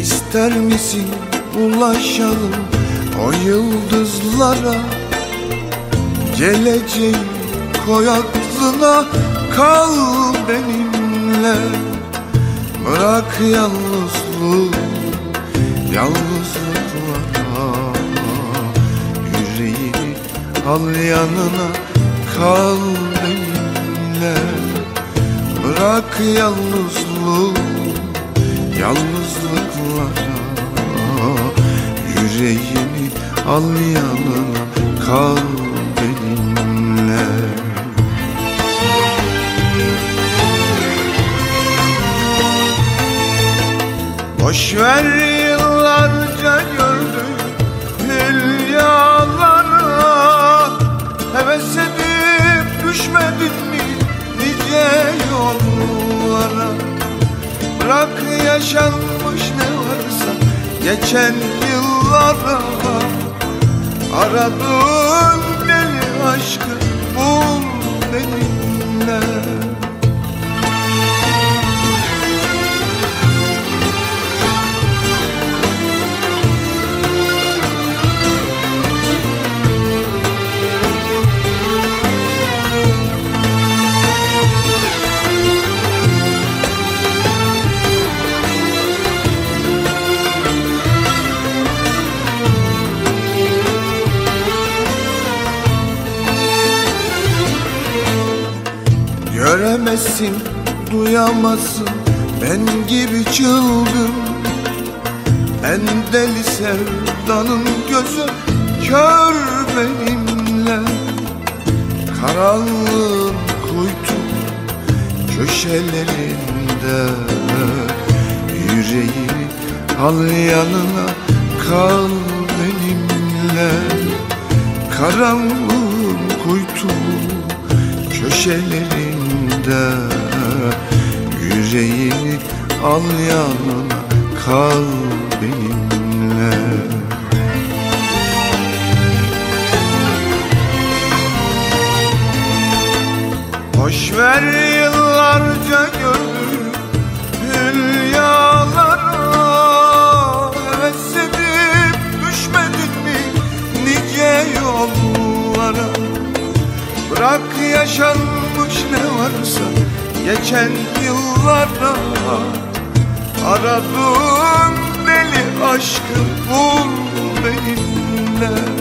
İster misin ulaşalım o yıldızlara? Geleceği koy aklına kal benimle. Bırak yalnızlığı yalnızlıklara Yüreğini al yanına kal benimle. Bırak yalnızlığı yalnızlıklara Yüreğini al yanına kal Boş ver yıllarca gördüm hülyalara Heves edip düşmedin mi nice yollara? Bırak yaşanmış ne varsa geçen yıllara. Aradığın deli aşkı bul benimle Göremezsin, duyamazsın. Ben gibi çılgın En deli sevdanın gözü. Kör benimle Karanlığın kuytu köşelerinde. Yüreğini al yanına kal benimle. Karanlığın kuytu köşelerinde Yüreğini al yanına kal benimle. Boş ver yıllarca gördüm hülyalara Heves edip düşmedin mi nice yollara? Bırak yaşanmış ne varsa geçen yıllarda. Aradığın deli aşkı bul benimle